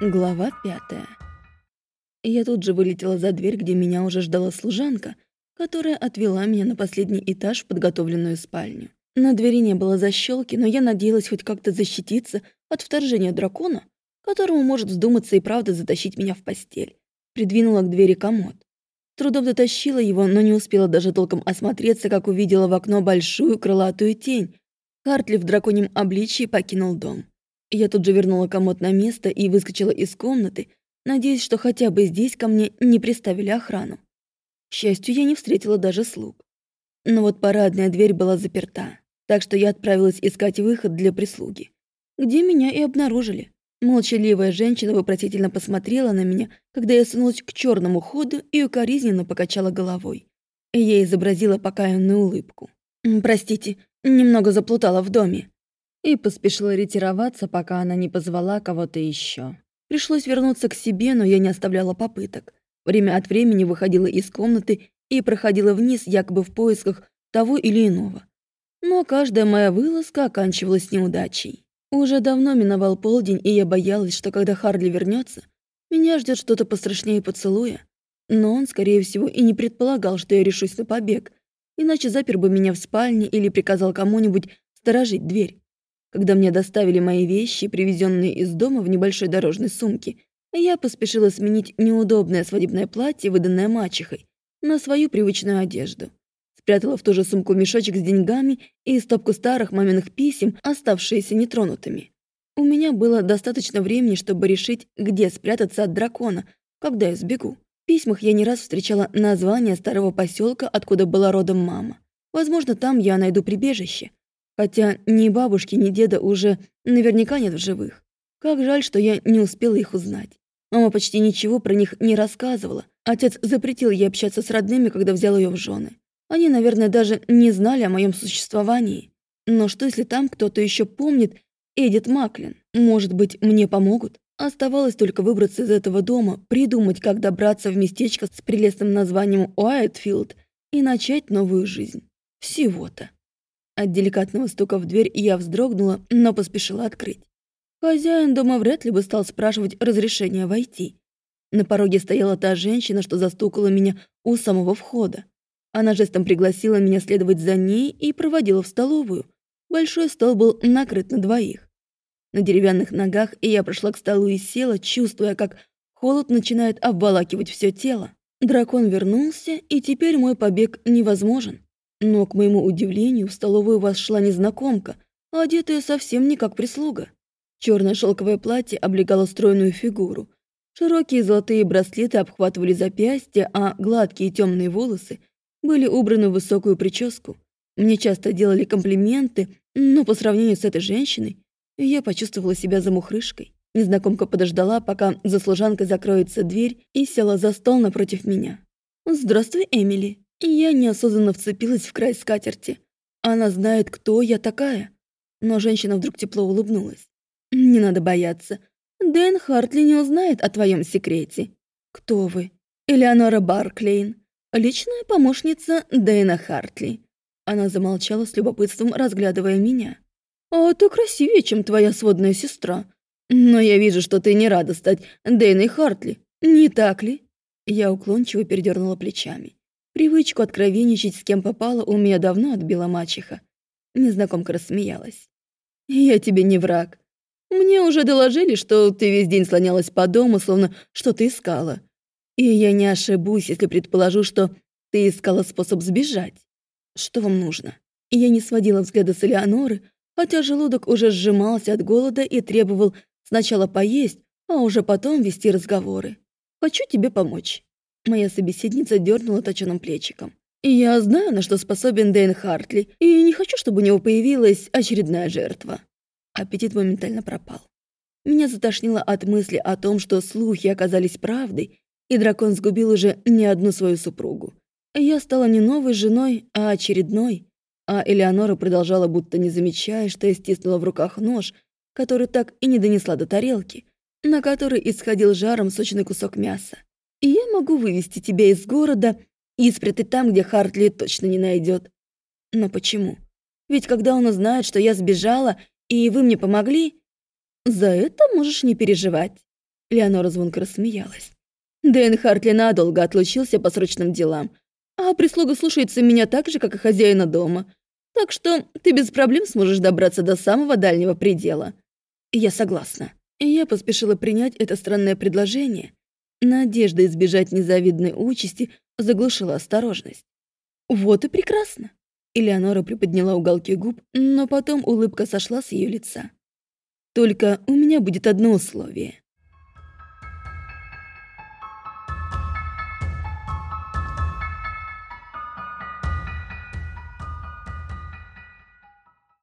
Глава пятая. Я тут же вылетела за дверь, где меня уже ждала служанка, которая отвела меня на последний этаж в подготовленную спальню. На двери не было защелки, но я надеялась хоть как-то защититься от вторжения дракона, которому может вздуматься и правда затащить меня в постель. Придвинула к двери комод. Трудом дотащила его, но не успела даже толком осмотреться, как увидела в окно большую крылатую тень. Хартли в драконьем обличии покинул дом. Я тут же вернула комод на место и выскочила из комнаты, надеясь, что хотя бы здесь ко мне не приставили охрану. К счастью, я не встретила даже слуг. Но вот парадная дверь была заперта, так что я отправилась искать выход для прислуги, где меня и обнаружили. Молчаливая женщина вопросительно посмотрела на меня, когда я сунулась к черному ходу и укоризненно покачала головой. Я изобразила покаянную улыбку. «Простите, немного заплутала в доме», и поспешила ретироваться, пока она не позвала кого-то еще. Пришлось вернуться к себе, но я не оставляла попыток. Время от времени выходила из комнаты и проходила вниз, якобы в поисках того или иного. Но каждая моя вылазка оканчивалась неудачей. Уже давно миновал полдень, и я боялась, что когда Харли вернется, меня ждет что-то пострашнее поцелуя. Но он, скорее всего, и не предполагал, что я решусь на побег, иначе запер бы меня в спальне или приказал кому-нибудь сторожить дверь. Когда мне доставили мои вещи, привезенные из дома в небольшой дорожной сумке, я поспешила сменить неудобное свадебное платье, выданное мачехой, на свою привычную одежду. Спрятала в ту же сумку мешочек с деньгами и стопку старых маминых писем, оставшиеся нетронутыми. У меня было достаточно времени, чтобы решить, где спрятаться от дракона, когда я сбегу. В письмах я не раз встречала название старого поселка, откуда была родом мама. Возможно, там я найду прибежище. Хотя ни бабушки, ни деда уже наверняка нет в живых. Как жаль, что я не успела их узнать. Мама почти ничего про них не рассказывала. Отец запретил ей общаться с родными, когда взял ее в жены. Они, наверное, даже не знали о моем существовании. Но что, если там кто-то еще помнит Эдит Маклин? Может быть, мне помогут? Оставалось только выбраться из этого дома, придумать, как добраться в местечко с прелестным названием Уайтфилд и начать новую жизнь. Всего-то. От деликатного стука в дверь я вздрогнула, но поспешила открыть. Хозяин дома вряд ли бы стал спрашивать разрешения войти. На пороге стояла та женщина, что застукала меня у самого входа. Она жестом пригласила меня следовать за ней и проводила в столовую. Большой стол был накрыт на двоих. На деревянных ногах я прошла к столу и села, чувствуя, как холод начинает обволакивать все тело. Дракон вернулся, и теперь мой побег невозможен. Но, к моему удивлению, в столовую вошла незнакомка, одетая совсем не как прислуга. Черное шелковое платье облегало стройную фигуру. Широкие золотые браслеты обхватывали запястья, а гладкие темные волосы были убраны в высокую прическу. Мне часто делали комплименты, но по сравнению с этой женщиной я почувствовала себя замухрышкой. Незнакомка подождала, пока за служанкой закроется дверь, и села за стол напротив меня. «Здравствуй, Эмили», и я неосознанно вцепилась в край скатерти. Она знает, кто я такая. Но женщина вдруг тепло улыбнулась. «Не надо бояться. Дэн Хартли не узнает о твоем секрете. Кто вы? Элеонора Барклейн, личная помощница Дэна Хартли». Она замолчала с любопытством, разглядывая меня. «А ты красивее, чем твоя сводная сестра. Но я вижу, что ты не рада стать Дэйной Хартли, не так ли?» Я уклончиво передернула плечами. Привычку откровенничать с кем попало у меня давно отбила мачеха. Незнакомка рассмеялась. «Я тебе не враг. Мне уже доложили, что ты весь день слонялась по дому, словно что-то искала. И я не ошибусь, если предположу, что ты искала способ сбежать. Что вам нужно?» Я не сводила взгляда с Элеоноры, хотя желудок уже сжимался от голода и требовал сначала поесть, а уже потом вести разговоры. «Хочу тебе помочь». Моя собеседница дернула точеным плечиком. «Я знаю, на что способен Дэйн Хартли, и не хочу, чтобы у него появилась очередная жертва». Аппетит моментально пропал. Меня затошнило от мысли о том, что слухи оказались правдой, и дракон сгубил уже не одну свою супругу. Я стала не новой женой, а очередной, а Элеонора продолжала, будто не замечая, что я стиснула в руках нож, который так и не донесла до тарелки, на которой исходил жаром сочный кусок мяса и я могу вывести тебя из города и спрятать там, где Хартли точно не найдет. Но почему? Ведь когда он узнает, что я сбежала, и вы мне помогли, за это можешь не переживать. Леонора звонко рассмеялась. Дэн Хартли надолго отлучился по срочным делам, а прислуга слушается меня так же, как и хозяина дома. Так что ты без проблем сможешь добраться до самого дальнего предела. Я согласна. Я поспешила принять это странное предложение. Надежда избежать незавидной участи заглушила осторожность. Вот и прекрасно. Элеонора приподняла уголки губ, но потом улыбка сошла с ее лица. Только у меня будет одно условие.